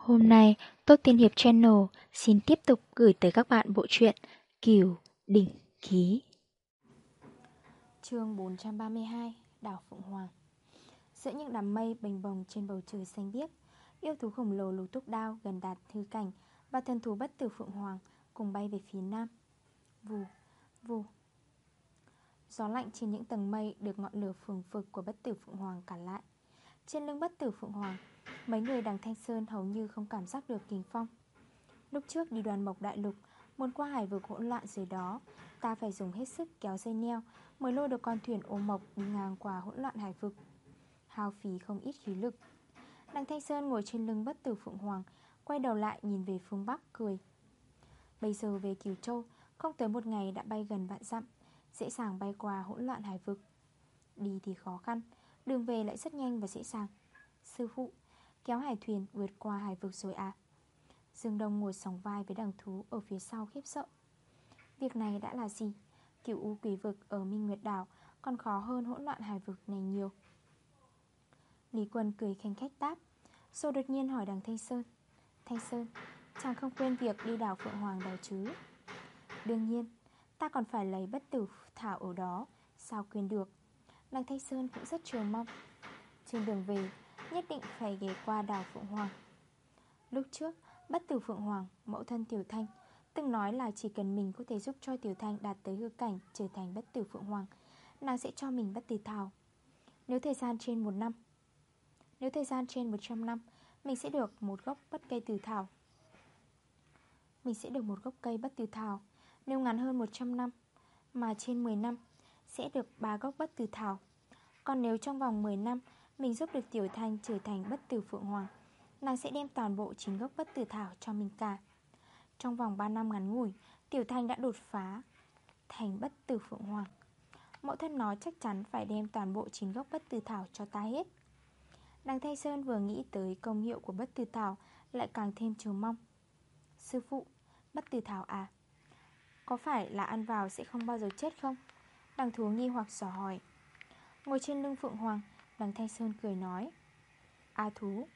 Hôm nay, Tốt Tiên Hiệp Channel xin tiếp tục gửi tới các bạn bộ truyện Kiều Đỉnh Ký. chương 432 Đảo Phụng Hoàng Giữa những đám mây bình bồng trên bầu trời xanh biếc, yêu thú khổng lồ lục túc đao gần đạt thư cảnh và thần thú bất tử Phượng Hoàng cùng bay về phía nam. Vù, vù. Gió lạnh trên những tầng mây được ngọn lửa phường phực của bất tử Phượng Hoàng cản lại. Trên lưng bất tử Phượng Hoàng, Mấy người đằng Thanh Sơn hầu như không cảm giác được kinh phong. Lúc trước đi đoàn mộc đại lục, Muốn qua hải vực hỗn loạn dưới đó, Ta phải dùng hết sức kéo dây neo Mới lôi được con thuyền ô mộc đi ngang qua hỗn loạn hải vực. Hao phí không ít khí lực. Đằng Thanh Sơn ngồi trên lưng bất tử Phượng Hoàng, Quay đầu lại nhìn về phương Bắc, cười. Bây giờ về Kiều Châu, Không tới một ngày đã bay gần vạn dặm, Dễ dàng bay qua hỗn loạn hải vực. Đi thì khó khăn Đường về lại rất nhanh và dễ dàng. Sư phụ, Kéo hải thuyền vượt qua hải vực rồi à Dương Đông ngồi sóng vai với đằng thú Ở phía sau khiếp sợ. Việc này đã là gì? Kiểu U quỷ vực ở Minh Nguyệt Đảo Còn khó hơn hỗn loạn hải vực này nhiều. Lý Quân cười khanh khách đáp. Rồi đột nhiên hỏi đằng Thanh Sơn. Thanh Sơn, Chàng không quên việc đi đảo Phượng Hoàng đảo chứ? Đương nhiên, Ta còn phải lấy bất tử thảo ở đó. Sao quên được? Lăng Thanh Sơn cũng rất trường mong. Trên đường về Nhất định phải ghé qua đảo Phượng Hoàng. Lúc trước Bất tử Phượng Hoàng, mẫu thân Tiểu Thanh Từng nói là chỉ cần mình có thể giúp cho Tiểu Thanh đạt tới hư cảnh trở thành bất tử Phượng Hoàng Nàng sẽ cho mình bất tử thảo. Nếu thời gian trên một năm Nếu thời gian trên 100 năm Mình sẽ được một gốc bất cây tử thảo. Mình sẽ được một gốc cây bất tử thảo. Nếu ngắn hơn 100 năm Mà trên 10 năm sẽ được ba gốc bất tử thảo. Còn nếu trong vòng 10 năm mình giúp được Tiểu Thanh trở thành bất tử Phượng Hoàng Nàng sẽ đem toàn bộ chín gốc bất tử thảo cho mình cả. Trong vòng 3 năm ngắn ngủi Tiểu Thanh đã đột phá Thành bất tử Phượng Hoàng. Mẫu thân nói chắc chắn phải đem toàn bộ chín gốc bất tử thảo cho ta hết. Đằng Thanh Sơn vừa nghĩ tới công hiệu của bất tử thảo Lại càng thêm chờ mong. Sư phụ, bất tử thảo à Có phải là ăn vào sẽ không bao giờ chết không? Đằng thú nghi hoặc sò hỏi. Ngồi trên lưng Phượng Hoàng, Đằng Thanh Sơn cười nói. A thú,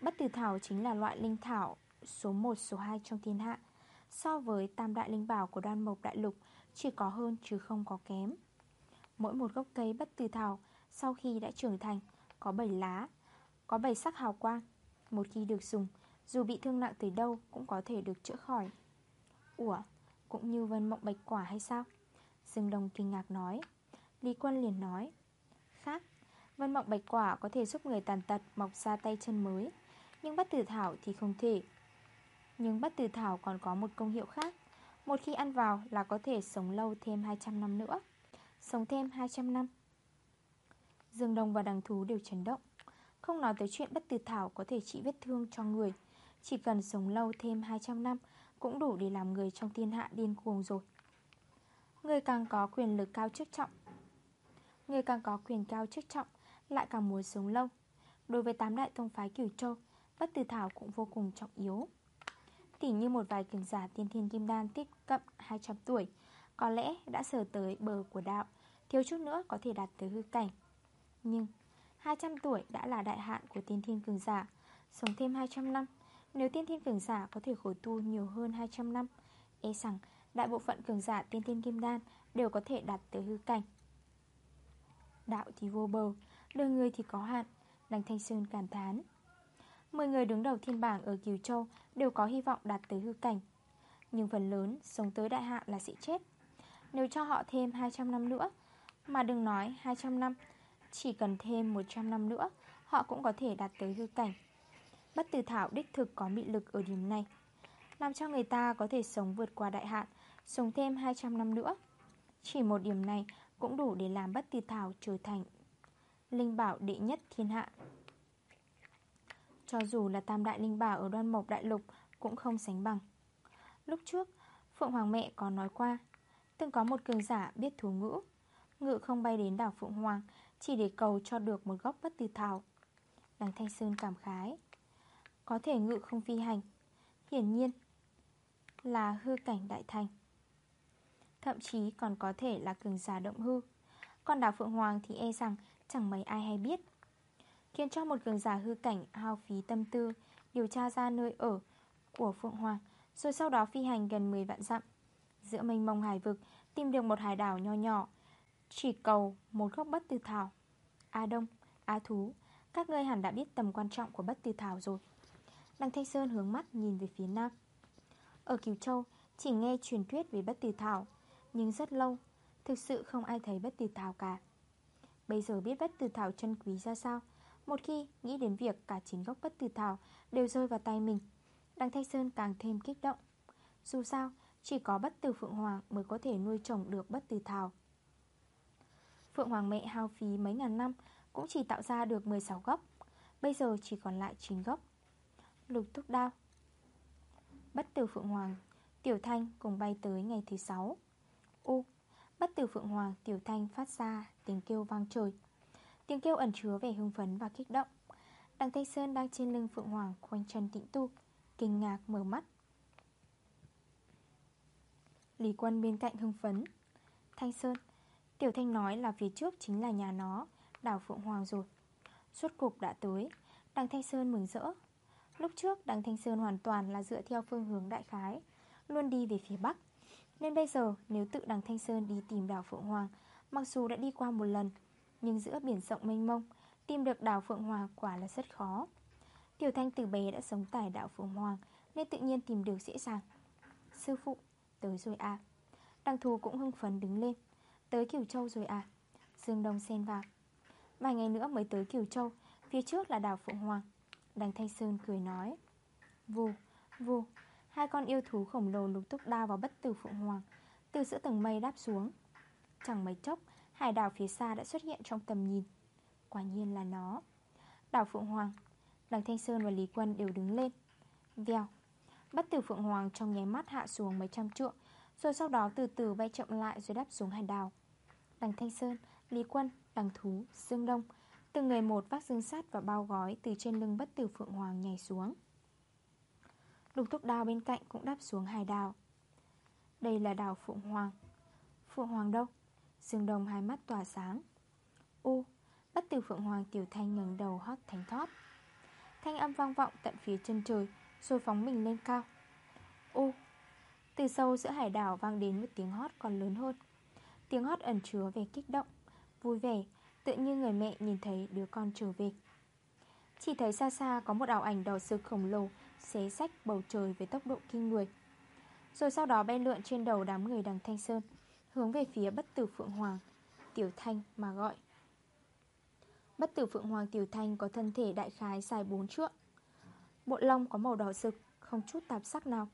Bất tử thảo chính là loại linh thảo Số 1 số 2 trong thiên hạ. So với tam đại linh bảo của đoan mộc đại lục, Chỉ có hơn chứ không có kém. Mỗi một gốc cây bất tử thảo Sau khi đã trưởng thành, Có 7 lá, Có 7 sắc hào quang, Một khi được dùng, Dù bị thương nặng tới đâu cũng có thể được chữa khỏi. Ủa, Cũng như vân mộng bạch quả hay sao? Dương Đông kinh ngạc nói. Lý Quân liền nói Khác Vân mộng bạch quả có thể giúp người tàn tật mọc ra tay chân mới, Nhưng bất tử thảo thì không thể. Nhưng bất tử thảo còn có một công hiệu khác, Một khi ăn vào là có thể sống lâu thêm 200 năm nữa. Sống thêm 200 năm? Dương Đông và đằng thú đều chấn động. Không nói tới chuyện bất tử thảo có thể trị vết thương cho người, Chỉ cần sống lâu thêm 200 năm Cũng đủ để làm người trong thiên hạ điên cuồng rồi. Người càng có quyền lực cao chức trọng. Người càng có quyền cao chức trọng, lại càng muốn sống lâu. Đối với tám đại tông phái cửu châu, Bất tử thảo cũng vô cùng trọng yếu. Tỉ như một vài cường giả tiên thiên kim đan tiếp cận 200 tuổi, Có lẽ đã sờ tới bờ của đạo, Thiếu chút nữa có thể đạt tới hư cảnh. Nhưng 200 tuổi đã là đại hạn của tiên thiên cường giả, Sống thêm 200 năm. Nếu tiên thiên cường giả có thể khổ tu nhiều hơn 200 năm E rằng đại bộ phận cường giả tiên thiên kim đan Đều có thể đạt tới hư cảnh. Đạo thì vô bờ Đời người thì có hạn, Đành Thanh Sơn cảm thán. 10 người đứng đầu thiên bảng ở Kiều Châu Đều có hy vọng đạt tới hư cảnh. Nhưng phần lớn sống tới đại hạn là sẽ chết. Nếu cho họ thêm 200 năm nữa, Mà đừng nói 200 năm, Chỉ cần thêm 100 năm nữa, Họ cũng có thể đạt tới hư cảnh. Bất tử thảo đích thực có mị lực ở điểm này, Làm cho người ta có thể sống vượt qua đại hạn Sống thêm 200 năm nữa. Chỉ một điểm này cũng đủ để làm bất tử thảo trở thành Linh bảo đệ nhất thiên hạ. Cho dù là tam đại linh bảo ở đoan mộc đại lục Cũng không sánh bằng. Lúc trước, Phượng Hoàng mẹ có nói qua, Từng có một cường giả biết thú ngữ. Ngự không bay đến đảo Phượng Hoàng Chỉ để cầu cho được một góc bất tử thảo. Đằng Thanh Sơn cảm khái, Có thể ngự không phi hành. Hiển nhiên Là hư cảnh đại thành. Thậm chí còn có thể là cường giả động hư. Còn đảo Phượng Hoàng thì e rằng chẳng mấy ai hay biết. Khiến cho một cường giả hư cảnh hao phí tâm tư Điều tra ra nơi ở của Phượng Hoàng Rồi sau đó phi hành gần 10 vạn dặm. Giữa mênh mông hải vực Tìm được một hải đảo nho nhỏ Chỉ cầu một gốc bất tử thảo. A Đông, A Thú Các ngươi hẳn đã biết tầm quan trọng của bất tử thảo rồi. Đăng Thanh Sơn hướng mắt nhìn về phía nam. Ở Kiều Châu Chỉ nghe truyền thuyết về bất tử thảo. Nhưng rất lâu. Thực sự không ai thấy bất tử thảo cả. Bây giờ biết bất tử thảo chân quý ra sao? Một khi nghĩ đến việc cả chín gốc bất tử thảo Đều rơi vào tay mình Đăng Thanh Sơn càng thêm kích động. Dù sao, chỉ có bất tử Phượng Hoàng Mới có thể nuôi trồng được bất tử thảo. Phượng Hoàng mẹ hao phí mấy ngàn năm Cũng chỉ tạo ra được 16 gốc Bây giờ chỉ còn lại 9 gốc Lục thúc đao. Bất tử Phượng Hoàng, Tiểu Thanh cùng bay tới ngày thứ 6 Ô Bất tử Phượng Hoàng, Tiểu Thanh phát ra tiếng kêu vang trời. Tiếng kêu ẩn chứa vẻ hưng phấn và kích động. Đằng Thanh Sơn đang trên lưng Phượng Hoàng Khoanh chân tĩnh tu, Kinh ngạc mở mắt. Lý quân bên cạnh hưng phấn. Thanh Sơn, Tiểu Thanh nói là phía trước chính là nhà nó, Đảo Phượng Hoàng rồi. Suốt cục đã tới, Đằng Thanh Sơn mừng rỡ. Lúc trước đằng Thanh Sơn hoàn toàn là dựa theo phương hướng đại khái, Luôn đi về phía Bắc. Nên bây giờ nếu tự đằng Thanh Sơn đi tìm đảo Phượng Hoàng Mặc dù đã đi qua một lần Nhưng giữa biển rộng mênh mông Tìm được đảo Phượng Hoàng quả là rất khó. Tiểu Thanh từ bé đã sống tại đảo Phượng Hoàng Nên tự nhiên tìm được dễ dàng. Sư phụ, tới rồi à Đằng thù cũng hưng phấn đứng lên. Tới Kiều Châu rồi à Dương Đông xen vào. Vài ngày nữa mới tới Kiều Châu Phía trước là đảo Phượng Hoàng. Đằng Thanh Sơn cười nói. Vù, vù Hai con yêu thú khổng lồ lục túc đao vào bất tử Phượng Hoàng Từ giữa tầng mây đáp xuống. Chẳng mấy chốc Hải đảo phía xa đã xuất hiện trong tầm nhìn. Quả nhiên là nó. Đảo Phượng Hoàng Đằng Thanh Sơn và Lý Quân đều đứng lên. Vèo. Bất tử Phượng Hoàng trong nháy mắt hạ xuống mấy trăm trượng Rồi sau đó từ từ bay chậm lại rồi đáp xuống hải đảo. Đằng Thanh Sơn, Lý Quân, Đằng Thú, Dương Đông Từng người một vác dương sắt và bao gói Từ trên lưng bất tử Phượng Hoàng nhảy xuống. Lục thúc đao bên cạnh cũng đáp xuống hai đào Đây là đào Phượng Hoàng. Phượng Hoàng đâu? Dương Đông hai mắt tỏa sáng. U, Bất tử Phượng Hoàng Tiểu Thanh ngẩng đầu hót thánh thót. Thanh âm vang vọng tận phía chân trời, Rồi phóng mình lên cao. U, Từ sâu giữa hải đảo vang đến một tiếng hót còn lớn hơn. Tiếng hót ẩn chứa về kích động, Vui vẻ, Tự như người mẹ nhìn thấy đứa con trở về. Chỉ thấy xa xa có một ảo ảnh đỏ sực khổng lồ, Xé sách bầu trời với tốc độ kinh người. Rồi sau đó bay lượn trên đầu đám người đằng Thanh Sơn, Hướng về phía bất tử Phượng Hoàng, Tiểu Thanh mà gọi. Bất tử Phượng Hoàng, Tiểu Thanh có thân thể đại khái dài 4 trượng, Bộ lông có màu đỏ sực Không chút tạp sắc nào.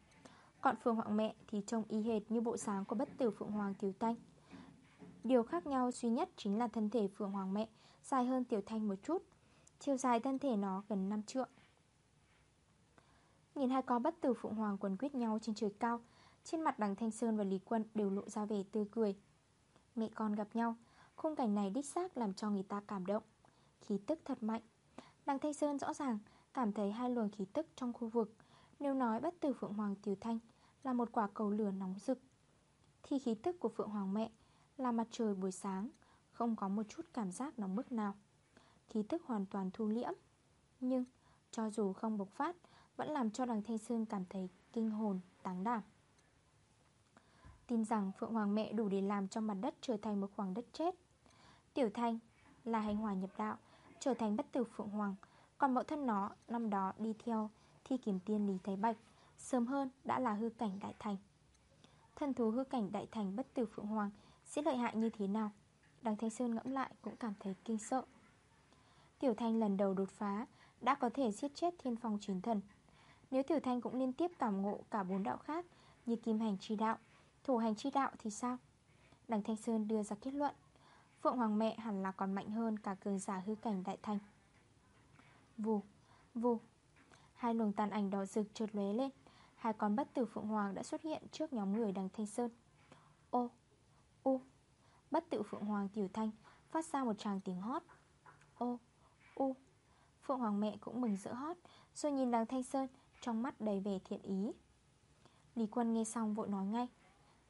Còn Phượng Hoàng mẹ thì trông y hệt như bộ sáng của bất tử Phượng Hoàng, Tiểu Thanh. Điều khác nhau duy nhất chính là thân thể Phượng Hoàng mẹ, Dài hơn Tiểu Thanh một chút. Chiều dài thân thể nó gần 5 trượng. Nhìn hai con bất tử Phượng Hoàng quần quyết nhau trên trời cao, Trên mặt đằng Thanh Sơn và Lý Quân đều lộ ra vẻ tươi cười. Mẹ con gặp nhau, Khung cảnh này đích xác làm cho người ta cảm động. Khí tức thật mạnh. Đằng Thanh Sơn rõ ràng cảm thấy hai luồng khí tức trong khu vực, Nếu nói bất tử Phượng Hoàng Tiểu Thanh Là một quả cầu lửa nóng rực, Thì khí tức của Phượng Hoàng mẹ Là mặt trời buổi sáng, Không có một chút cảm giác nóng bức nào. Khí tức hoàn toàn thu liễm. Nhưng cho dù không bộc phát Vẫn làm cho đằng Thanh Sơn cảm thấy kinh hồn, táng đảm. Tin rằng Phượng Hoàng mẹ đủ để làm cho mặt đất trở thành một khoảng đất chết. Tiểu Thanh là hành hòa nhập đạo Trở thành bất tử Phượng Hoàng. Còn mẫu thân nó năm đó đi theo Thi kiểm tiên Lý Thái Bạch Sớm hơn đã là hư cảnh đại thành. Thân thú hư cảnh đại thành bất tử Phượng Hoàng Sẽ lợi hại như thế nào? Đằng Thanh Sơn ngẫm lại cũng cảm thấy kinh sợ. Tiểu Thanh lần đầu đột phá Đã có thể giết chết thiên phong chiến thần. Nếu Tiểu Thanh cũng liên tiếp cảm ngộ Cả bốn đạo khác Như kim hành chi đạo Thủ hành chi đạo thì sao? Đằng Thanh Sơn đưa ra kết luận Phượng Hoàng mẹ hẳn là còn mạnh hơn cả cường giả hư cảnh đại Thanh. Vù, vù. Hai luồng tàn ảnh đỏ rực trượt lóe lên Hai con bất tử Phượng Hoàng đã xuất hiện trước nhóm người đằng Thanh Sơn. Ô, u. Bất tử Phượng Hoàng Tiểu Thanh Phát ra một tràng tiếng hót. Ô, u. Phượng Hoàng mẹ cũng mừng rỡ hót, Rồi nhìn đằng Thanh Sơn, Trong mắt đầy vẻ thiện ý. Lý Quân nghe xong vội nói ngay,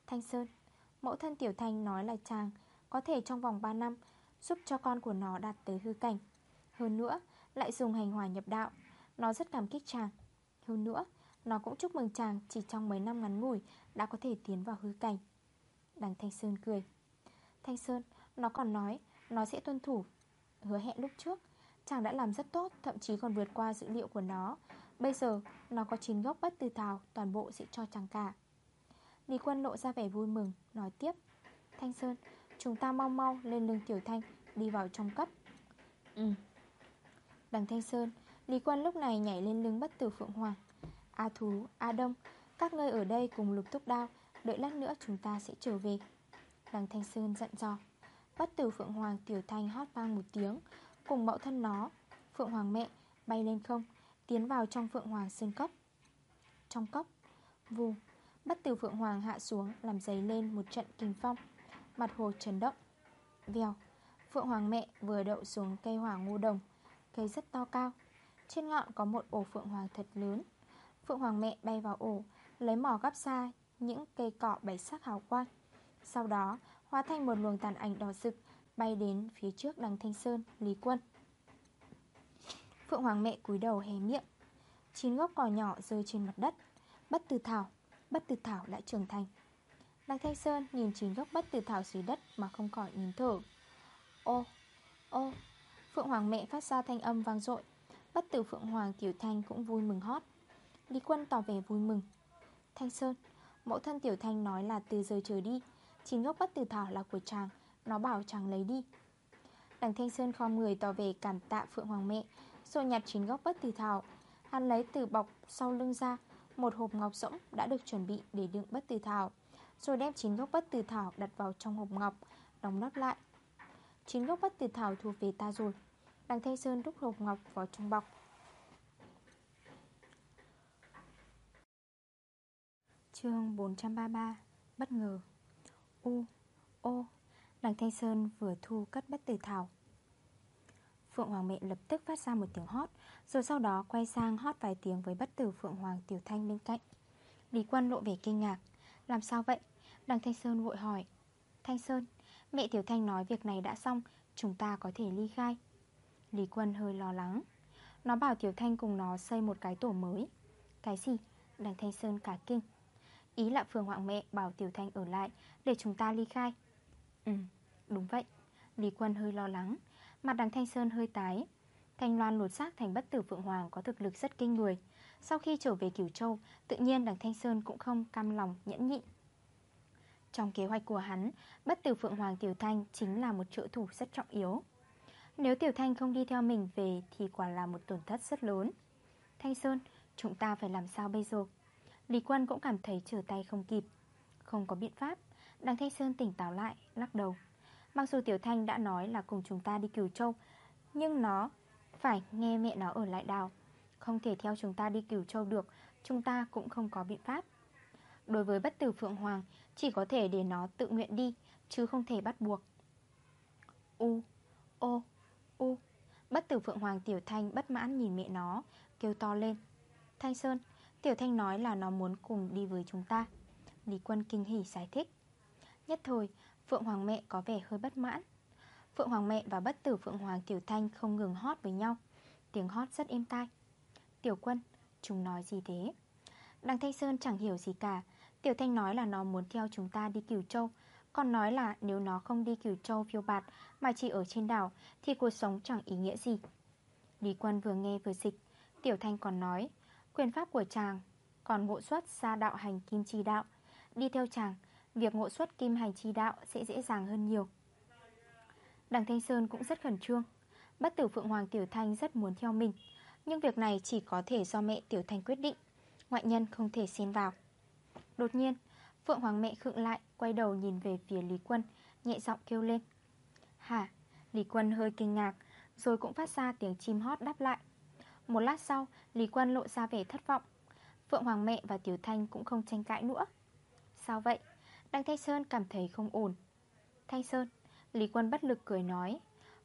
Thanh Sơn, Mẫu thân Tiểu Thanh nói là chàng Có thể trong vòng 3 năm Giúp cho con của nó đạt tới hư cảnh. Hơn nữa, lại dùng hành hòa nhập đạo, Nó rất cảm kích chàng. Hơn nữa, Nó cũng chúc mừng chàng chỉ trong mấy năm ngắn ngủi Đã có thể tiến vào hư cảnh. Đằng Thanh Sơn cười, Thanh Sơn, Nó còn nói Nó sẽ tuân thủ, Hứa hẹn lúc trước Chàng đã làm rất tốt Thậm chí còn vượt qua dữ liệu của nó. Bây giờ Nó có 9 gốc bất từ thảo Toàn bộ sẽ cho chàng cả. Lý quân lộ ra vẻ vui mừng Nói tiếp. Thanh Sơn Chúng ta mau mau lên lưng Tiểu Thanh Đi vào trong cấp. Ừ. Đằng Thanh Sơn Lý quân lúc này nhảy lên lưng bất tử Phượng Hoàng. A Thú, A Đông Các ngươi ở đây cùng lục túc đao Đợi lát nữa chúng ta sẽ trở về. Đằng Thanh Sơn giận dò. Bất tử Phượng Hoàng Tiểu Thanh hót vang một tiếng Cùng mẫu thân nó, Phượng Hoàng mẹ, bay lên không, Tiến vào trong Phượng Hoàng Sơn Cốc. Trong cốc, Vù, bắt từ Phượng Hoàng hạ xuống, Làm dấy lên một trận kinh phong, Mặt hồ chấn động. Vèo, Phượng Hoàng mẹ vừa đậu xuống cây hỏa ngô đồng, Cây rất to cao, Trên ngọn có một ổ Phượng Hoàng thật lớn. Phượng Hoàng mẹ bay vào ổ, Lấy mỏ gắp xa những cây cỏ bảy sắc hào quang. Sau đó, hóa thành một luồng tàn ảnh đỏ rực Bay đến phía trước đằng Thanh Sơn, Lý Quân. Phượng Hoàng mẹ cúi đầu hé miệng Chín gốc cỏ nhỏ rơi trên mặt đất. Bất tử thảo Bất tử thảo lại trưởng thành. Đằng Thanh Sơn nhìn chín gốc bất tử thảo dưới đất Mà không khỏi nín thở. Ô, ô Phượng Hoàng mẹ phát ra thanh âm vang dội. Bất tử Phượng Hoàng Tiểu Thanh cũng vui mừng hót. Lý Quân tỏ vẻ vui mừng. Thanh Sơn Mẫu thân Tiểu Thanh nói là từ giờ trở đi Chín gốc bất tử thảo là của chàng. Nó bảo chàng lấy đi. Đằng Thanh Sơn khom người tỏ vẻ cảm tạ Phượng Hoàng mẹ Rồi nhặt chín góc bất tử thảo. Hắn lấy từ bọc sau lưng ra Một hộp ngọc rỗng đã được chuẩn bị để đựng bất tử thảo Rồi đem chín gốc bất tử thảo đặt vào trong hộp ngọc Đóng nắp lại. Chín gốc bất tử thảo thuộc về ta rồi. Đằng Thanh Sơn đúc hộp ngọc vào trong bọc. Chương 433 Bất ngờ. U, ô. Đằng Thanh Sơn vừa thu cất bất tử thảo. Phượng Hoàng mẹ lập tức phát ra một tiếng hót Rồi sau đó quay sang hót vài tiếng với bất tử Phượng Hoàng Tiểu Thanh bên cạnh. Lý Quân lộ về kinh ngạc. Làm sao vậy? Đằng Thanh Sơn vội hỏi. Thanh Sơn, mẹ Tiểu Thanh nói việc này đã xong Chúng ta có thể ly khai. Lý Quân hơi lo lắng. Nó bảo Tiểu Thanh cùng nó xây một cái tổ mới. Cái gì? Đằng Thanh Sơn cả kinh. Ý là Phượng Hoàng mẹ bảo Tiểu Thanh ở lại Để chúng ta ly khai. Ừ, đúng vậy. Lý Quân hơi lo lắng Mặt đằng Thanh Sơn hơi tái. Thanh Loan lột xác thành bất tử Phượng Hoàng có thực lực rất kinh người. Sau khi trở về Cửu Châu Tự nhiên đằng Thanh Sơn cũng không cam lòng nhẫn nhịn. Trong kế hoạch của hắn Bất tử Phượng Hoàng Tiểu Thanh Chính là một trợ thủ rất trọng yếu. Nếu Tiểu Thanh không đi theo mình về Thì quả là một tổn thất rất lớn. Thanh Sơn, chúng ta phải làm sao bây giờ? Lý Quân cũng cảm thấy trở tay không kịp. Không có biện pháp. Đằng Thanh Sơn tỉnh táo lại, lắc đầu. Mặc dù Tiểu Thanh đã nói là cùng chúng ta đi Cửu Châu Nhưng nó phải nghe mẹ nó ở lại đào Không thể theo chúng ta đi Cửu Châu được Chúng ta cũng không có biện pháp. Đối với bất tử Phượng Hoàng Chỉ có thể để nó tự nguyện đi Chứ không thể bắt buộc. U, ô, u. Bất tử Phượng Hoàng Tiểu Thanh bất mãn nhìn mẹ nó Kêu to lên. Thanh Sơn, Tiểu Thanh nói là nó muốn cùng đi với chúng ta. Lý Quân kinh hỉ giải thích. Nhất thời Phượng Hoàng mẹ có vẻ hơi bất mãn. Phượng Hoàng mẹ và bất tử Phượng Hoàng Tiểu Thanh không ngừng hót với nhau. Tiếng hót rất êm tai. Tiểu quân, chúng nói gì thế? Đằng Thanh Sơn chẳng hiểu gì cả. Tiểu Thanh nói là nó muốn theo chúng ta đi Cửu Châu. Còn nói là nếu nó không đi Cửu Châu phiêu bạt Mà chỉ ở trên đảo Thì cuộc sống chẳng ý nghĩa gì. Lý quân vừa nghe vừa dịch. Tiểu Thanh còn nói Quyền pháp của chàng Còn ngộ xuất ra đạo hành kim chi đạo. Đi theo chàng Việc ngộ xuất kim hành chi đạo sẽ dễ dàng hơn nhiều. Đằng Thanh Sơn cũng rất khẩn trương. Bất tử Phượng Hoàng Tiểu Thanh rất muốn theo mình, Nhưng việc này chỉ có thể do mẹ Tiểu Thanh quyết định, Ngoại nhân không thể xen vào. Đột nhiên, Phượng Hoàng mẹ khựng lại, Quay đầu nhìn về phía Lý Quân, Nhẹ giọng kêu lên. Hả Lý Quân hơi kinh ngạc, Rồi cũng phát ra tiếng chim hót đáp lại. Một lát sau, Lý Quân lộ ra vẻ thất vọng. Phượng Hoàng mẹ và Tiểu Thanh cũng không tranh cãi nữa. Sao vậy? Đăng Thanh Sơn cảm thấy không ổn. Thanh Sơn, Lý Quân bất lực cười nói,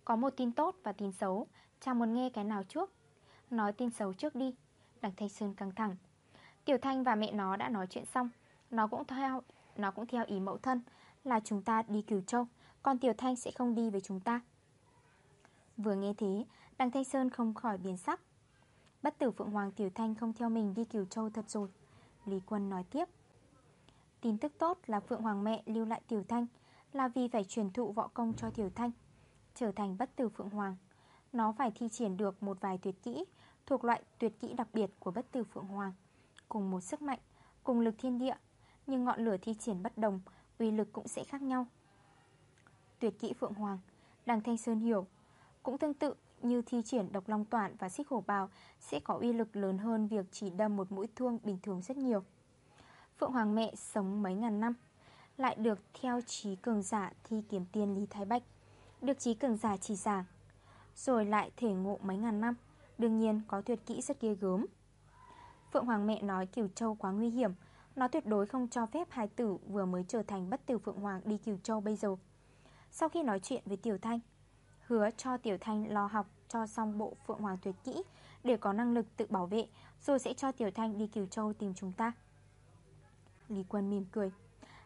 Có một tin tốt và tin xấu Chàng muốn nghe cái nào trước. Nói tin xấu trước đi. Đằng Thanh Sơn căng thẳng. Tiểu Thanh và mẹ nó đã nói chuyện xong, Nó cũng theo, Nó cũng theo ý mẫu thân Là chúng ta đi Cửu Châu, Còn Tiểu Thanh sẽ không đi với chúng ta. Vừa nghe thế Đằng Thanh Sơn không khỏi biến sắc. Bất tử Phượng Hoàng Tiểu Thanh không theo mình đi cứu Châu thật rồi. Lý Quân nói tiếp Tin tức tốt là Phượng Hoàng mẹ lưu lại Tiểu Thanh Là vì phải truyền thụ võ công cho Tiểu Thanh, Trở thành bất tử Phượng Hoàng. Nó phải thi triển được một vài tuyệt kỹ, Thuộc loại tuyệt kỹ đặc biệt của bất tử Phượng Hoàng, Cùng một sức mạnh, Cùng lực thiên địa, Nhưng ngọn lửa thi triển bất đồng, uy lực cũng sẽ khác nhau. Tuyệt kỹ Phượng Hoàng, Đằng Thanh Sơn hiểu, Cũng tương tự như thi triển độc long toản và xích hổ bào Sẽ có uy lực lớn hơn việc chỉ đâm một mũi thương bình thường rất nhiều. Phượng Hoàng mẹ sống mấy ngàn năm, Lại được theo trí cường giả thi kiếm tiên Lý Thái Bạch. Được trí cường giả chỉ giảng, Rồi lại thể ngộ mấy ngàn năm, Đương nhiên có tuyệt kỹ rất ghê gớm. Phượng Hoàng mẹ nói Kiều Châu quá nguy hiểm, Nó tuyệt đối không cho phép hai tử vừa mới trở thành bất tử Phượng Hoàng đi Kiều Châu bây giờ. Sau khi nói chuyện với Tiểu Thanh, Hứa cho Tiểu Thanh lo học, cho xong bộ Phượng Hoàng tuyệt kỹ Để có năng lực tự bảo vệ, Rồi sẽ cho Tiểu Thanh đi Kiều Châu tìm chúng ta. Lý Quân mỉm cười.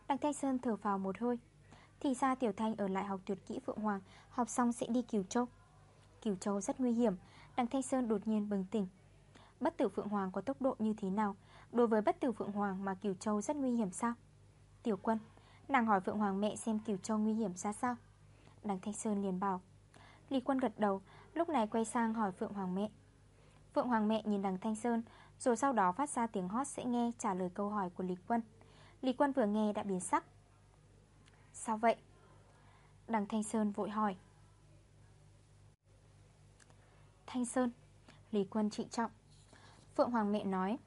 Đặng Thanh Sơn thở vào một hơi. Thì ra Tiểu Thanh ở lại học tuyệt kỹ Phượng Hoàng, Học xong sẽ đi Kiều Châu. Kiều Châu rất nguy hiểm, Đặng Thanh Sơn đột nhiên bừng tỉnh. Bất tử Phượng Hoàng có tốc độ như thế nào? Đối với bất tử Phượng Hoàng mà Kiều Châu rất nguy hiểm sao? Tiểu quân, Nàng hỏi Phượng Hoàng mẹ xem Kiều Châu nguy hiểm ra sao? Đặng Thanh Sơn liền bảo. Lý quân gật đầu, Lúc này quay sang hỏi Phượng Hoàng mẹ. Phượng Hoàng mẹ nhìn đằng Thanh Sơn rồi sau đó phát ra tiếng hót sẽ nghe, trả lời câu hỏi của Lý quân. Lý quân vừa nghe đã biến sắc. Sao vậy? Đằng Thanh Sơn vội hỏi. Thanh Sơn, Lý quân trịnh trọng. Phượng Hoàng mẹ nói,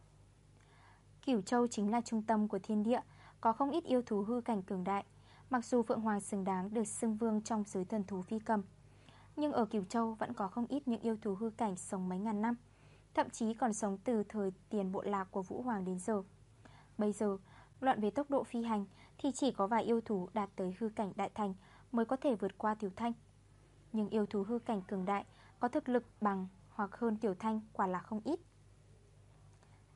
Cửu Châu chính là trung tâm của thiên địa, Có không ít yêu thú hư cảnh cường đại. Mặc dù Phượng Hoàng xứng đáng được xưng vương trong giới thần thú phi cầm, Nhưng ở Cửu Châu vẫn có không ít những yêu thú hư cảnh sống mấy ngàn năm. Thậm chí còn sống từ thời tiền bộ lạc của Vũ Hoàng đến giờ. Bây giờ, luận về tốc độ phi hành Thì chỉ có vài yêu thú đạt tới hư cảnh đại thành Mới có thể vượt qua Tiểu Thanh. Nhưng yêu thú hư cảnh cường đại Có thực lực bằng hoặc hơn Tiểu Thanh quả là không ít.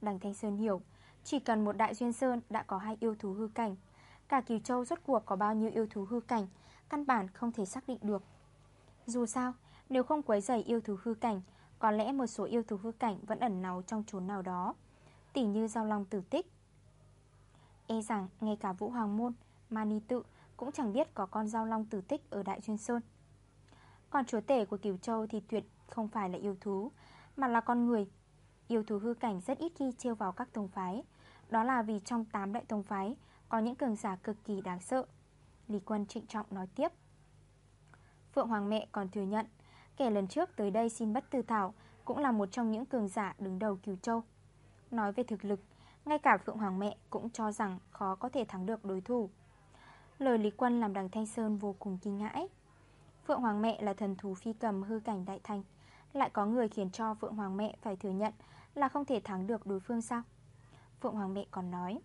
Đằng Thanh Sơn hiểu Chỉ cần một đại duyên sơn đã có hai yêu thú hư cảnh Cả Kiều Châu rốt cuộc có bao nhiêu yêu thú hư cảnh Căn bản không thể xác định được. Dù sao Nếu không quấy rầy yêu thú hư cảnh có lẽ một số yêu thú hư cảnh vẫn ẩn náu trong chốn nào đó. Tỉ như giao long tử tích. E rằng, ngay cả Vũ Hoàng Môn, Mani Tự cũng chẳng biết có con giao long tử tích ở Đại Duyên Sơn. Còn chúa tể của Kiều Châu thì tuyệt không phải là yêu thú, Mà là con người. Yêu thú hư cảnh rất ít khi trêu vào các tông phái. Đó là vì trong 8 đại tông phái Có những cường giả cực kỳ đáng sợ. Lý Quân trịnh trọng nói tiếp. Phượng Hoàng mẹ còn thừa nhận Kẻ lần trước tới đây xin bất tư thảo, Cũng là một trong những cường giả đứng đầu Kiều Châu. Nói về thực lực, Ngay cả Phượng Hoàng mẹ cũng cho rằng Khó có thể thắng được đối thủ. Lời Lý Quân làm đằng Thanh Sơn vô cùng kinh ngãi Phượng Hoàng mẹ là thần thú phi cầm hư cảnh đại thành, Lại có người khiến cho Phượng Hoàng mẹ phải thừa nhận là không thể thắng được đối phương sao? Phượng Hoàng mẹ còn nói,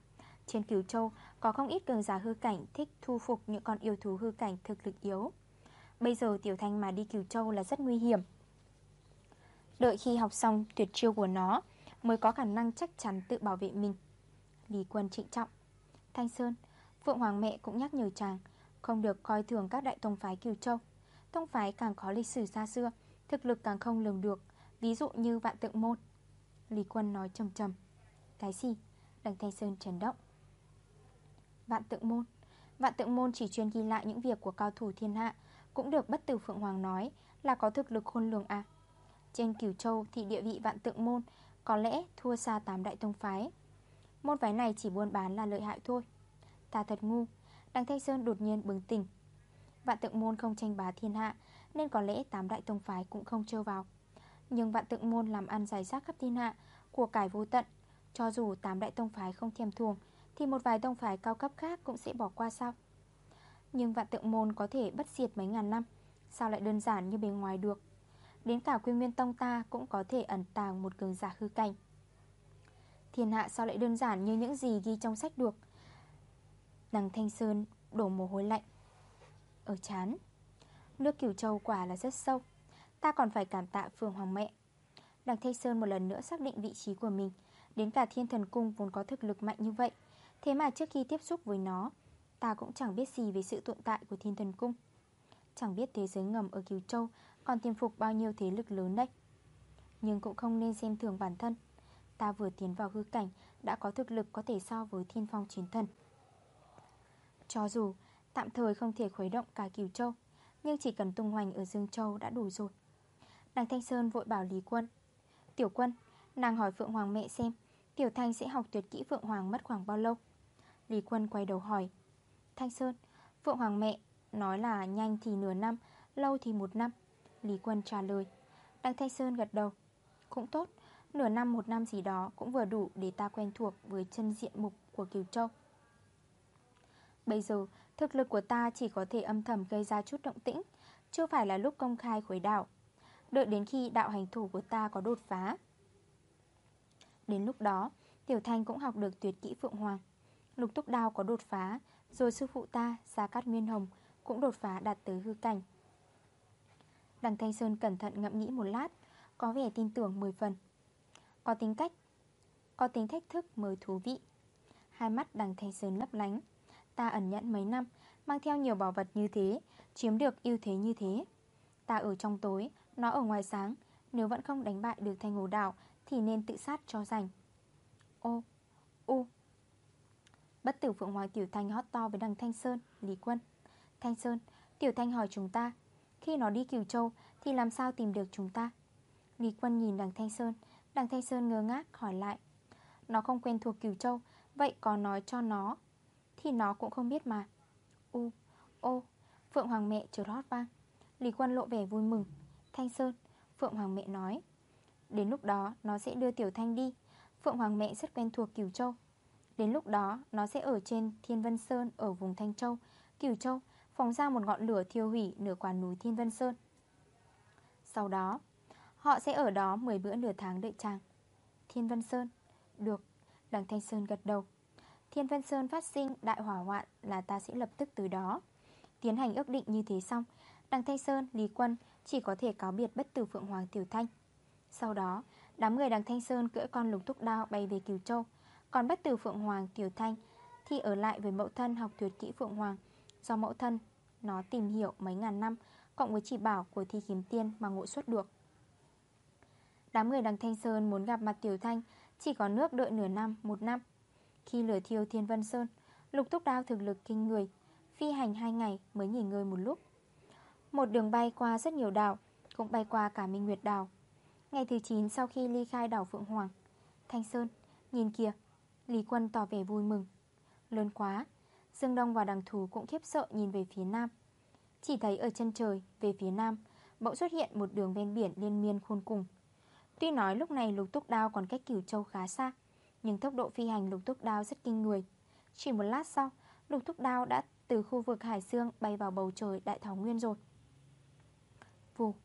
Trên cửu châu có không ít cường giả hư cảnh Thích thu phục những con yêu thú hư cảnh thực lực yếu. Bây giờ Tiểu Thanh mà đi Kiều châu là rất nguy hiểm. Đợi khi học xong tuyệt chiêu của nó, Mới có khả năng chắc chắn tự bảo vệ mình. Lý Quân trịnh trọng. Thanh Sơn, Phượng Hoàng mẹ cũng nhắc nhở chàng, Không được coi thường các đại tông phái Kiều châu. Tông phái càng có lịch sử xa xưa, Thực lực càng không lường được, Ví dụ như vạn tượng môn. Lý Quân nói trầm trầm. Cái gì? Đằng Thanh Sơn chấn động. Vạn tượng môn. Vạn tượng môn chỉ chuyên ghi lại những việc của cao thủ thiên hạ cũng được bất tử Phượng Hoàng nói Là có thực lực khôn lường à. Trên cửu châu thì địa vị vạn tượng môn, Có lẽ thua xa tám đại tông phái. Môn phái này chỉ buôn bán là lợi hại thôi. Ta thật ngu, Đằng Thanh Sơn đột nhiên bừng tỉnh. Vạn tượng môn không tranh bá thiên hạ, Nên có lẽ tám đại tông phái cũng không trêu vào. Nhưng vạn tượng môn làm ăn dài rác khắp thiên hạ Của cải vô tận, Cho dù tám đại tông phái không thèm thuồng, Thì một vài tông phái cao cấp khác cũng sẽ bỏ qua sao? Nhưng vạn tượng môn có thể bất diệt mấy ngàn năm, Sao lại đơn giản như bề ngoài được? Đến cả quy nguyên tông ta cũng có thể ẩn tàng một cường giả hư cảnh. Thiên hạ sao lại đơn giản như những gì ghi trong sách được? Đằng Thanh Sơn đổ mồ hôi lạnh. Ở chán, Nước cửu châu quả là rất sâu, Ta còn phải cảm tạ Phương Hoàng mẹ. Đằng Thanh Sơn một lần nữa xác định vị trí của mình, Đến cả thiên thần cung vốn có thực lực mạnh như vậy, Thế mà trước khi tiếp xúc với nó Ta cũng chẳng biết gì về sự tồn tại của thiên thần cung. Chẳng biết thế giới ngầm ở Kiều Châu Còn tiêm phục bao nhiêu thế lực lớn đây Nhưng cũng không nên xem thường bản thân. Ta vừa tiến vào hư cảnh Đã có thực lực có thể so với thiên phong chiến thần. Cho dù tạm thời không thể khuấy động cả Kiều Châu Nhưng chỉ cần tung hoành ở Dương Châu đã đủ rồi. Đằng Thanh Sơn vội bảo Lý Quân Tiểu quân, nàng hỏi Phượng Hoàng mẹ xem Tiểu Thanh sẽ học tuyệt kỹ Phượng Hoàng mất khoảng bao lâu? Lý Quân quay đầu hỏi Thanh Sơn, Phượng Hoàng mẹ Nói là nhanh thì nửa năm Lâu thì một năm. Lý Quân trả lời. Đăng Thanh Sơn gật đầu. Cũng tốt, nửa năm một năm gì đó Cũng vừa đủ để ta quen thuộc với chân diện mục của Kiều Châu. Bây giờ Thực lực của ta chỉ có thể âm thầm gây ra chút động tĩnh Chưa phải là lúc công khai khuấy đảo. Đợi đến khi đạo hành thủ của ta có đột phá. Đến lúc đó Tiểu Thanh cũng học được tuyệt kỹ Phượng Hoàng. Lục Túc Đao có đột phá rồi sư phụ ta Gia Cát Nguyên Hồng, Cũng đột phá đạt tới hư cảnh. Đằng Thanh Sơn cẩn thận ngẫm nghĩ một lát, Có vẻ tin tưởng 10 phần. Có tính cách, Có tính thách thức mới thú vị. Hai mắt đằng Thanh Sơn lấp lánh. Ta ẩn nhận mấy năm, Mang theo nhiều bảo vật như thế, Chiếm được ưu thế như thế. Ta ở trong tối, Nó ở ngoài sáng, Nếu vẫn không đánh bại được thanh hồ đảo Thì nên tự sát cho rảnh Ô, U Bất tử Phượng Hoàng Tiểu Thanh hót to với đằng Thanh Sơn, Lý Quân. Thanh Sơn, Tiểu Thanh hỏi chúng ta, Khi nó đi kiều Châu Thì làm sao tìm được chúng ta? Lý Quân nhìn đằng Thanh Sơn, Đằng Thanh Sơn ngơ ngác hỏi lại, Nó không quen thuộc kiều Châu, Vậy có nói cho nó, Thì nó cũng không biết mà. U, Ô, Phượng Hoàng mẹ chợt hót vang. Lý Quân lộ vẻ vui mừng. Thanh Sơn, Phượng Hoàng mẹ nói, Đến lúc đó nó sẽ đưa Tiểu Thanh đi. Phượng Hoàng mẹ rất quen thuộc kiều Châu. Đến lúc đó nó sẽ ở trên Thiên Vân Sơn Ở vùng Thanh Châu, Cửu Châu Phóng ra một ngọn lửa thiêu hủy nửa quả núi Thiên Vân Sơn. Sau đó Họ sẽ ở đó 10 bữa nửa tháng đợi chàng. Thiên Vân Sơn Được, đằng Thanh Sơn gật đầu. Thiên Vân Sơn phát sinh đại hỏa hoạn Là ta sẽ lập tức từ đó. Tiến hành ước định như thế xong Đằng Thanh Sơn, Lý Quân chỉ có thể cáo biệt bất tử Phượng Hoàng Tiểu Thanh. Sau đó Đám người đằng Thanh Sơn cưỡi con lục thúc đao bay về Kiều Châu. Còn bất tử Phượng Hoàng Tiểu Thanh Thì ở lại với mẫu thân học tuyệt kỹ Phượng Hoàng. Do mẫu thân Nó tìm hiểu mấy ngàn năm Cộng với chỉ bảo của thi kiếm tiên mà ngộ xuất được. Đám người đằng Thanh Sơn muốn gặp mặt Tiểu Thanh Chỉ có nước đợi nửa năm, một năm. Khi lửa thiêu Thiên Vân Sơn Lục thúc đao thực lực kinh người Phi hành hai ngày mới nghỉ ngơi một lúc. Một đường bay qua rất nhiều đảo Cũng bay qua cả Minh Nguyệt đảo. Ngày thứ 9 sau khi ly khai đảo Phượng Hoàng Thanh Sơn, nhìn kìa Lý Quân tỏ vẻ vui mừng. Lớn quá, Dương Đông và đằng thú cũng khiếp sợ nhìn về phía nam. Chỉ thấy ở chân trời, Về phía nam, Bỗng xuất hiện một đường ven biển liên miên khôn cùng. Tuy nói lúc này lục túc đao còn cách cửu châu khá xa, Nhưng tốc độ phi hành lục túc đao rất kinh người. Chỉ một lát sau, Lục túc đao đã từ khu vực Hải Dương Bay vào bầu trời Đại Thảo Nguyên rồi. Vù,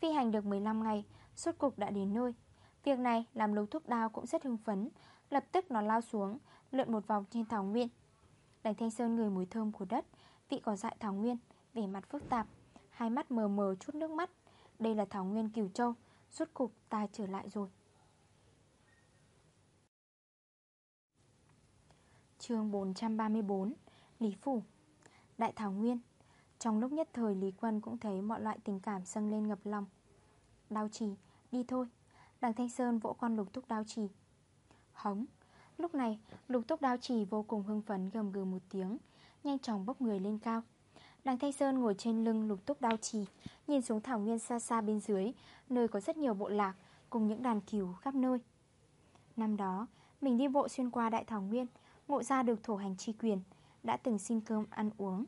Phi hành được 15 ngày, Suốt cục đã đến nơi. Việc này làm lục thúc đao cũng rất hưng phấn Lập tức nó lao xuống Lượn một vòng trên thảo nguyên. Đành thanh sơn người mùi thơm của đất Vị cỏ dại thảo nguyên Vẻ mặt phức tạp Hai mắt mờ mờ chút nước mắt. Đây là thảo nguyên cửu châu Suốt cục ta trở lại rồi. Chương 434 Lý Phủ. Đại Thảo Nguyên. Trong lúc nhất thời Lý Quân cũng thấy mọi loại tình cảm dâng lên ngập lòng. Đao trì, đi thôi. Đằng Thanh Sơn vỗ con lục thúc đao trì Hống. Lúc này lục túc đao trì vô cùng hưng phấn gầm gừ một tiếng Nhanh chóng bốc người lên cao. Đằng Thanh Sơn ngồi trên lưng lục túc đao trì Nhìn xuống thảo nguyên xa xa bên dưới Nơi có rất nhiều bộ lạc Cùng những đàn cừu khắp nơi. Năm đó mình đi bộ xuyên qua đại thảo nguyên Ngộ ra được thổ hành chi quyền Đã từng xin cơm ăn uống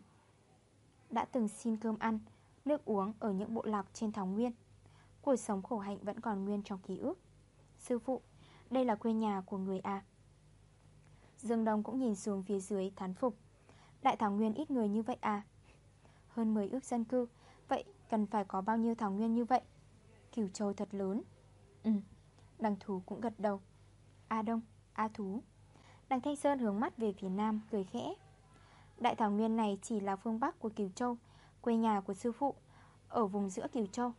Đã từng xin cơm ăn Nước uống ở những bộ lạc trên thảo nguyên. Cuộc sống khổ hạnh vẫn còn nguyên trong ký ức. Sư phụ, đây là quê nhà của người à Dương Đông cũng nhìn xuống phía dưới thán phục. Đại Thảo Nguyên ít người như vậy à? Hơn 10 ước dân cư Vậy cần phải có bao nhiêu Thảo Nguyên như vậy? Cửu Châu thật lớn. Ừ, đằng thú cũng gật đầu. A Đông, A Thú. Đằng Thanh Sơn hướng mắt về phía nam cười khẽ. Đại Thảo Nguyên này chỉ là phương Bắc của Cửu Châu Quê nhà của sư phụ Ở vùng giữa Cửu Châu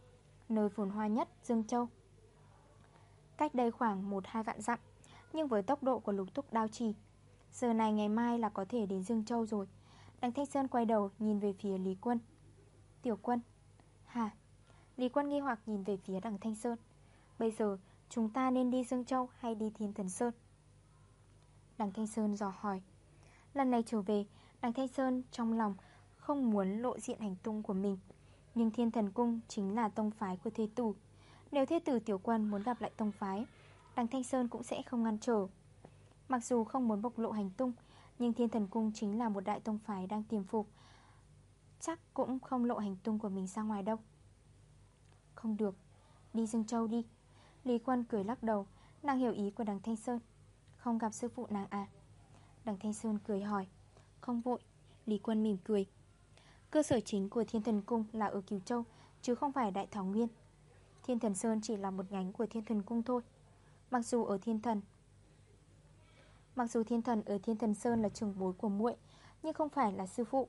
Nơi phồn hoa nhất Dương Châu. Cách đây khoảng 1-2 vạn dặm, Nhưng với tốc độ của lục túc đao trì, Giờ này ngày mai là có thể đến Dương Châu rồi. Đằng Thanh Sơn quay đầu nhìn về phía Lý Quân. Tiểu Quân Hả Lý Quân nghi hoặc nhìn về phía đằng Thanh Sơn. Bây giờ chúng ta nên đi Dương Châu hay đi Thiên Thần Sơn? Đằng Thanh Sơn dò hỏi. Lần này trở về, Đằng Thanh Sơn trong lòng không muốn lộ diện hành tung của mình, Nhưng Thiên Thần Cung chính là tông phái của Thế Tù nếu thê Tử Tiểu Quân muốn gặp lại tông phái, Đằng Thanh Sơn cũng sẽ không ngăn trở. Mặc dù không muốn bộc lộ hành tung, Nhưng Thiên Thần Cung chính là một đại tông phái đang tiềm phục, Chắc cũng không lộ hành tung của mình ra ngoài đâu. Không được, Đi Dương Châu đi. Lý Quân cười lắc đầu, Nàng hiểu ý của đằng Thanh Sơn. Không gặp sư phụ nàng à? Đằng Thanh Sơn cười hỏi. Không vội, Lý Quân mỉm cười. Cơ sở chính của Thiên Thần Cung là ở Kiều Châu, Chứ không phải Đại Thảo Nguyên. Thiên Thần Sơn chỉ là một nhánh của Thiên Thần Cung thôi. Mặc dù ở Thiên Thần Mặc dù Thiên Thần ở Thiên Thần Sơn là trường bối của muội Nhưng không phải là sư phụ.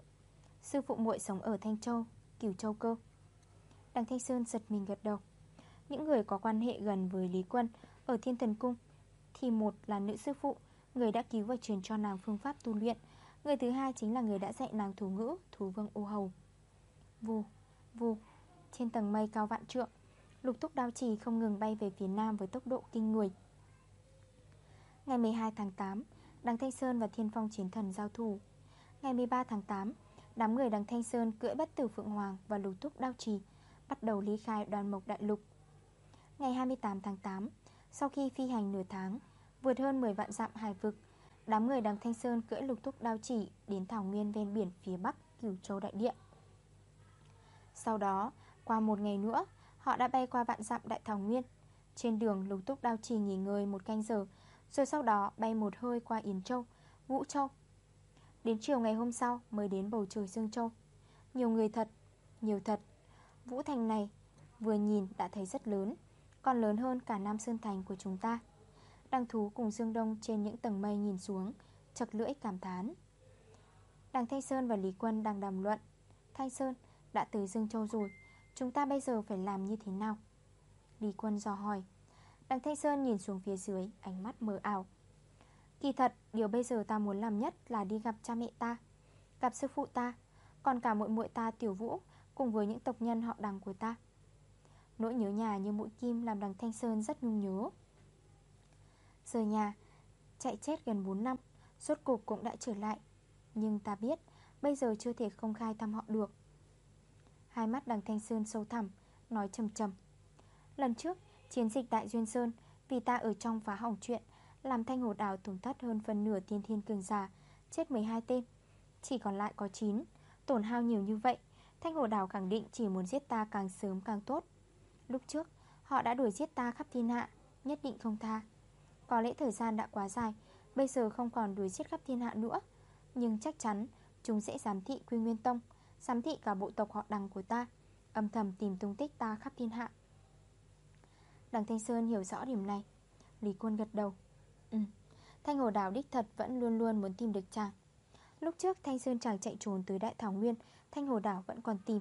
Sư phụ muội sống ở Thanh Châu Cửu Châu cơ. Đằng Thanh Sơn giật mình gật đầu. Những người có quan hệ gần với Lý Quân Ở Thiên Thần Cung Thì một là nữ sư phụ Người đã cứu và truyền cho nàng phương pháp tu luyện. Người thứ hai chính là người đã dạy nàng thủ ngữ Thú vương ô hầu. Vù, vù Trên tầng mây cao vạn trượng. Lục túc đao trì không ngừng bay về phía nam với tốc độ kinh người. Ngày 12 tháng 8 Đằng Thanh Sơn và Thiên Phong Chiến Thần giao thủ. Ngày 13 tháng 8 Đám người đằng Thanh Sơn cưỡi bất tử Phượng Hoàng và lục túc đao trì Bắt đầu ly khai đoàn mộc đại lục. Ngày 28 tháng 8 Sau khi phi hành nửa tháng Vượt hơn 10 vạn dặm hải vực Đám người đằng Thanh Sơn cưỡi lục túc đao chỉ Đến thảo nguyên ven biển phía bắc Cửu Châu Đại Địa. Sau đó, qua một ngày nữa Họ đã bay qua vạn dặm Đại Thảo Nguyên. Trên đường lục túc đao trì nghỉ ngơi một canh giờ Rồi sau đó bay một hơi qua Yến Châu, Vũ Châu. Đến chiều ngày hôm sau mới đến bầu trời Dương Châu. Nhiều người thật, nhiều thật. Vũ Thành này vừa nhìn đã thấy rất lớn Còn lớn hơn cả Nam Sơn Thành của chúng ta. Đăng thú cùng Dương Đông trên những tầng mây nhìn xuống Chật lưỡi cảm thán. Đằng Thanh Sơn và Lý Quân đang đàm luận. Thanh Sơn đã tới Dương Châu rồi. Chúng ta bây giờ phải làm như thế nào? Lý Quân dò hỏi. Đằng Thanh Sơn nhìn xuống phía dưới, Ánh mắt mờ ảo. Kỳ thật, điều bây giờ ta muốn làm nhất Là đi gặp cha mẹ ta, Gặp sư phụ ta, Còn cả muội muội ta Tiểu Vũ Cùng với những tộc nhân họ đằng của ta. Nỗi nhớ nhà như mũi kim Làm đằng Thanh Sơn rất nhung nhớ. Rời nhà, Chạy chết gần 4 năm Suốt cục cũng đã trở lại. Nhưng ta biết, Bây giờ chưa thể công khai thăm họ được. Hai mắt đằng Thanh Sơn sâu thẳm, Nói trầm trầm. Lần trước, chiến dịch Đại Duyên Sơn, Vì ta ở trong phá hỏng chuyện, Làm thanh hồ đào tổn thất hơn phần nửa tiên thiên cường giả, Chết 12 tên. Chỉ còn lại có 9 Tổn hao nhiều như vậy, Thanh hồ đào khẳng định chỉ muốn giết ta càng sớm càng tốt. Lúc trước, Họ đã đuổi giết ta khắp thiên hạ, Nhất định không tha. Có lẽ thời gian đã quá dài, Bây giờ không còn đuổi giết khắp thiên hạ nữa, Nhưng chắc chắn Chúng sẽ giám thị Quy Nguyên Tông. Giám thị cả bộ tộc họ đằng của ta. Âm thầm tìm tung tích ta khắp thiên hạ. Đằng Thanh Sơn hiểu rõ điểm này. Lý Quân gật đầu. Ừ Thanh Hồ Đào đích thật vẫn luôn luôn muốn tìm được chàng. Lúc trước Thanh Sơn chàng chạy trốn tới Đại Thảo Nguyên, Thanh Hồ Đảo vẫn còn tìm.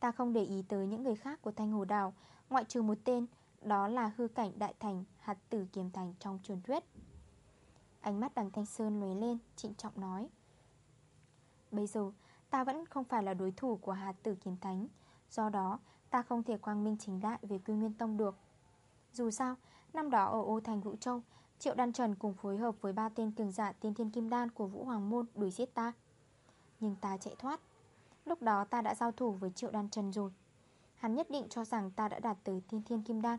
Ta không để ý tới những người khác của Thanh Hồ Đảo Ngoại trừ một tên, Đó là hư cảnh Đại Thành, Hạt tử Kiếm Thành trong truyền thuyết. Ánh mắt đằng Thanh Sơn lóe lên, Trịnh trọng nói. Bây giờ ta vẫn không phải là đối thủ của hạt tử kiếm thánh. Do đó ta không thể quang minh chính đại về quy nguyên tông được. Dù sao, năm đó ở ô thành Vũ Châu Triệu Đan Trần cùng phối hợp với ba tên cường giả tiên thiên kim đan của Vũ Hoàng Môn đuổi giết ta. Nhưng ta chạy thoát. Lúc đó ta đã giao thủ với Triệu Đan Trần rồi. Hắn nhất định cho rằng ta đã đạt tới tiên thiên kim đan.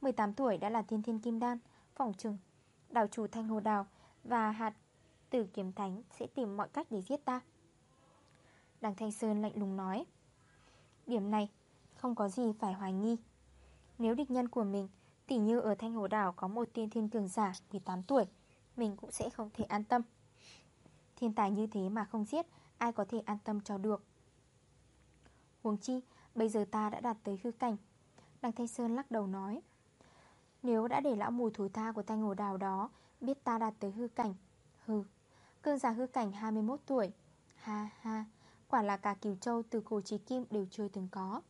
18 tuổi đã là tiên thiên kim đan Phòng trừng Đảo chủ Thanh Hồ Đào Và hạt tử kiếm thánh sẽ tìm mọi cách để giết ta. Đằng Thanh Sơn lạnh lùng nói. Điểm này, không có gì phải hoài nghi. Nếu địch nhân của mình, Tỉ như ở Thanh Hồ Đảo có một tiên thiên cường giả 18 tuổi, Mình cũng sẽ không thể an tâm. Thiên tài như thế mà không giết, Ai có thể an tâm cho được? Huống chi, Bây giờ ta đã đạt tới hư cảnh. Đằng Thanh Sơn lắc đầu nói. Nếu đã để lão mùi thối tha của Thanh Hồ đảo đó Biết ta đạt tới hư cảnh Hư Cương giả hư cảnh 21 tuổi, Ha ha Quả là cả Kiều Châu từ cổ trí kim đều chưa từng có.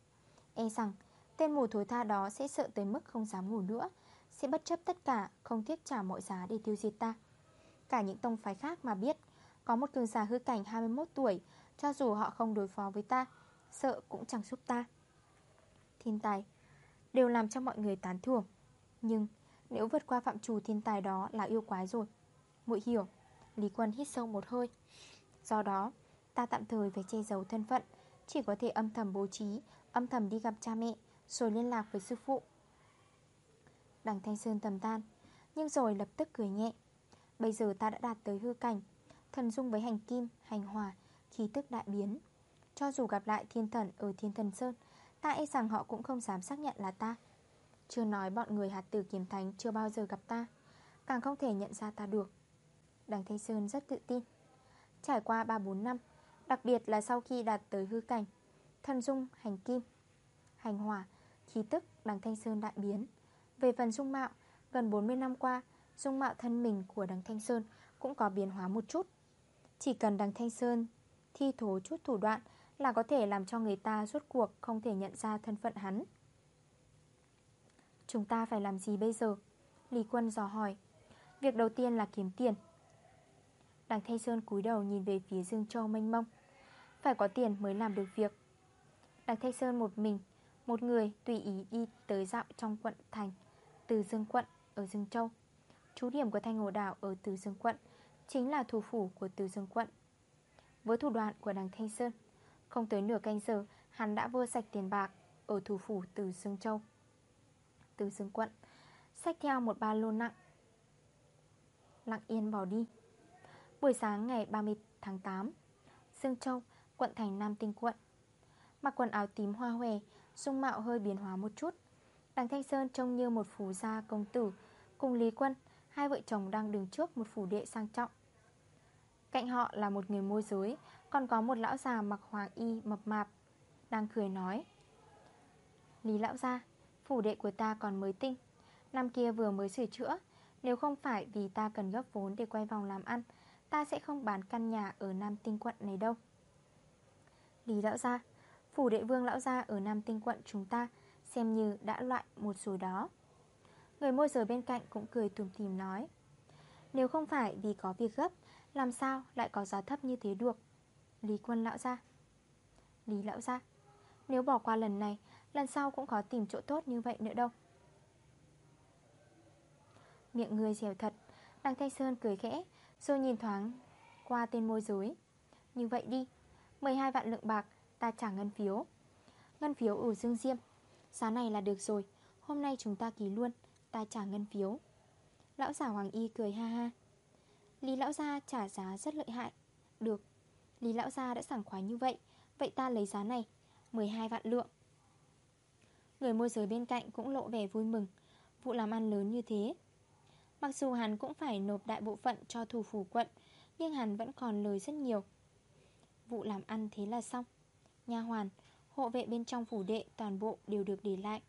E rằng, Tên mù thối tha đó sẽ sợ tới mức không dám ngủ nữa, Sẽ bất chấp tất cả, Không tiếc trả mọi giá để tiêu diệt ta. Cả những tông phái khác mà biết, Có một cường giả hư cảnh 21 tuổi, Cho dù họ không đối phó với ta, Sợ cũng chẳng giúp ta. Thiên tài Đều làm cho mọi người tán thưởng, Nhưng nếu vượt qua phạm trù thiên tài đó là yêu quái rồi. Muội hiểu, Lý Quân hít sâu một hơi. Do đó ta tạm thời phải che giấu thân phận. Chỉ có thể âm thầm bố trí Âm thầm đi gặp cha mẹ Rồi liên lạc với sư phụ. Đằng Thanh Sơn tầm tan Nhưng rồi lập tức cười nhẹ. Bây giờ ta đã đạt tới hư cảnh Thần dung với hành kim, hành hòa Khí tức đại biến. Cho dù gặp lại thiên thần ở thiên thần Sơn Ta e rằng họ cũng không dám xác nhận là ta. Chưa nói bọn người hạt tử kiếm thánh Chưa bao giờ gặp ta Càng không thể nhận ra ta được. Đằng Thanh Sơn rất tự tin. Trải qua 3-4 năm Đặc biệt là sau khi đạt tới hư cảnh. Thần dung, hành kim, hành hỏa Khí tức đằng Thanh Sơn đại biến. Về phần dung mạo Gần 40 năm qua Dung mạo thân mình của đằng Thanh Sơn Cũng có biến hóa một chút. Chỉ cần đằng Thanh Sơn thi thố chút thủ đoạn Là có thể làm cho người ta rốt cuộc Không thể nhận ra thân phận hắn. Chúng ta phải làm gì bây giờ? Lý Quân dò hỏi. Việc đầu tiên là kiếm tiền. Đằng Thanh Sơn cúi đầu nhìn về phía Dương Châu mênh mông. Phải có tiền mới làm được việc. Đằng Thanh Sơn một mình, Một người tùy ý đi tới dạo trong quận thành, Từ Dương quận ở Dương Châu. Chú điểm của Thanh Hồ Đảo ở Từ Dương quận Chính là thủ phủ của Từ Dương quận. Với thủ đoạn của đằng Thanh Sơn, Không tới nửa canh giờ, Hắn đã vơ sạch tiền bạc Ở thủ phủ Từ Dương Châu. Từ Dương quận, Xách theo một ba lô nặng. Lặng yên bỏ đi. Buổi sáng ngày 30 tháng 8 Dương Châu, quận thành Nam Tinh quận. Mặc quần áo tím hoa hòe Dung mạo hơi biến hóa một chút. Đằng Thanh Sơn trông như một phù gia công tử. Cùng Lý Quân Hai vợ chồng đang đứng trước một phủ đệ sang trọng. Cạnh họ là một người môi giới Còn có một lão già mặc hoàng y mập mạp Đang cười nói. Lý lão gia Phủ đệ của ta còn mới tinh. Năm kia vừa mới sửa chữa Nếu không phải vì ta cần gấp vốn để quay vòng làm ăn Ta sẽ không bán căn nhà ở Nam Tinh quận này đâu. Lý lão gia, Phủ đệ vương lão gia ở Nam Tinh quận chúng ta Xem như đã loại một rồi đó. Người môi giới bên cạnh cũng cười tùm tìm nói, Nếu không phải vì có việc gấp, Làm sao lại có giá thấp như thế được? Lý quân lão gia. Lý lão gia, Nếu bỏ qua lần này, Lần sau cũng có tìm chỗ tốt như vậy nữa đâu. Miệng người dẻo thật Đăng Thanh Sơn cười khẽ rồi nhìn thoáng qua tên môi giới. Như vậy đi 12 vạn lượng bạc, ta trả ngân phiếu. Ngân phiếu ở Dương Diêm. Giá này là được rồi, Hôm nay chúng ta ký luôn, Ta trả ngân phiếu. Lão giả Hoàng Y cười ha ha. Lý lão gia trả giá rất lợi hại. Được, Lý lão gia đã sảng khoái như vậy Vậy ta lấy giá này 12 vạn lượng. Người môi giới bên cạnh cũng lộ vẻ vui mừng. Vụ làm ăn lớn như thế Mặc dù hắn cũng phải nộp đại bộ phận cho thủ phủ quận Nhưng hắn vẫn còn lời rất nhiều. Vụ làm ăn thế là xong. Nha hoàn, hộ vệ bên trong phủ đệ toàn bộ đều được để lại.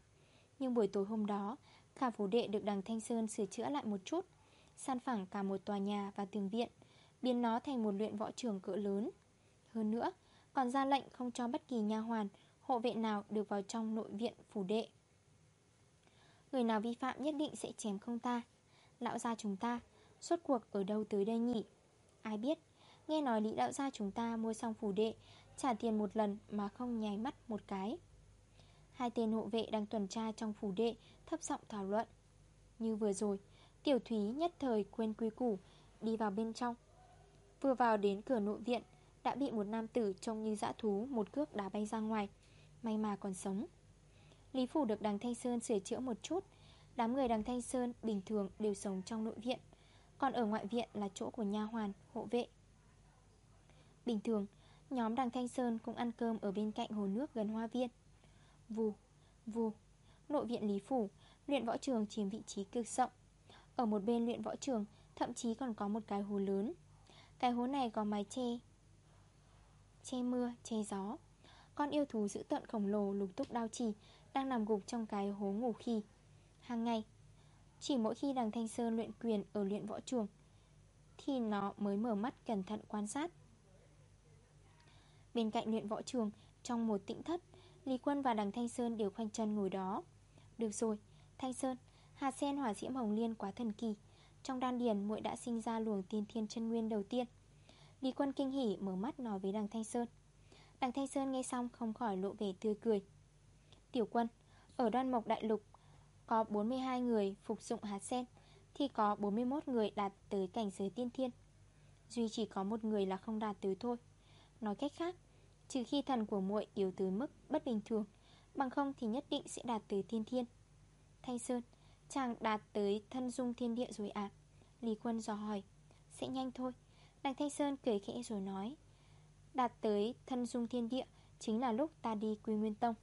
Nhưng buổi tối hôm đó Cả phủ đệ được đằng Thanh Sơn sửa chữa lại một chút San phẳng cả một tòa nhà và tường viện Biến nó thành một luyện võ trường cỡ lớn. Hơn nữa Còn ra lệnh không cho bất kỳ nha hoàn Hộ vệ nào được vào trong nội viện phủ đệ. Người nào vi phạm nhất định sẽ chém không ta Lão gia chúng ta, Suốt cuộc ở đâu tới đây nhỉ? Ai biết? Nghe nói lý đạo gia chúng ta mua xong phủ đệ, Trả tiền một lần mà không nháy mắt một cái. Hai tên hộ vệ đang tuần tra trong phủ đệ, Thấp giọng thảo luận. Như vừa rồi, Tiểu Thúy nhất thời quên quý củ, Đi vào bên trong. Vừa vào đến cửa nội viện, Đã bị một nam tử trông như dã thú Một cước đá bay ra ngoài. May mà còn sống. Lý phủ được đằng Thanh Sơn sửa chữa một chút Đám người đằng Thanh Sơn bình thường đều sống trong nội viện Còn ở ngoại viện là chỗ của nha hoàn, hộ vệ. Bình thường Nhóm đằng Thanh Sơn cũng ăn cơm ở bên cạnh hồ nước gần hoa viên. Vù, vù Nội viện Lý Phủ Luyện võ trường chiếm vị trí cực rộng. Ở một bên luyện võ trường Thậm chí còn có một cái hồ lớn. Cái hố này có mái che Che mưa, che gió. Con yêu thú giữ tận khổng lồ lục túc đao chỉ Đang nằm gục trong cái hố ngủ khi Hàng ngày. Chỉ mỗi khi đằng Thanh Sơn luyện quyền ở luyện võ trường Thì nó mới mở mắt cẩn thận quan sát. Bên cạnh luyện võ trường Trong một tĩnh thất Lý Quân và đằng Thanh Sơn đều khoanh chân ngồi đó. Được rồi, Thanh Sơn Hạt sen hỏa diễm hồng liên quá thần kỳ. Trong đan điền muội đã sinh ra luồng tiên thiên chân nguyên đầu tiên. Lý Quân kinh hỉ mở mắt nói với đằng Thanh Sơn. Đằng Thanh Sơn nghe xong không khỏi lộ vẻ tươi cười. Tiểu quân Ở đoan mộc đại lục có 42 người phục dụng hạt sen, Thì có 41 người đạt tới cảnh giới tiên thiên. Duy chỉ có một người là không đạt tới thôi. Nói cách khác, Trừ khi thần của muội yếu tới mức bất bình thường, Bằng không thì nhất định sẽ đạt tới thiên thiên. Thanh Sơn, Chàng đạt tới thân dung thiên địa rồi à Lý Quân dò hỏi, Sẽ nhanh thôi. Đằng Thanh Sơn cười khẽ rồi nói, Đạt tới thân dung thiên địa Chính là lúc ta đi quy nguyên tông.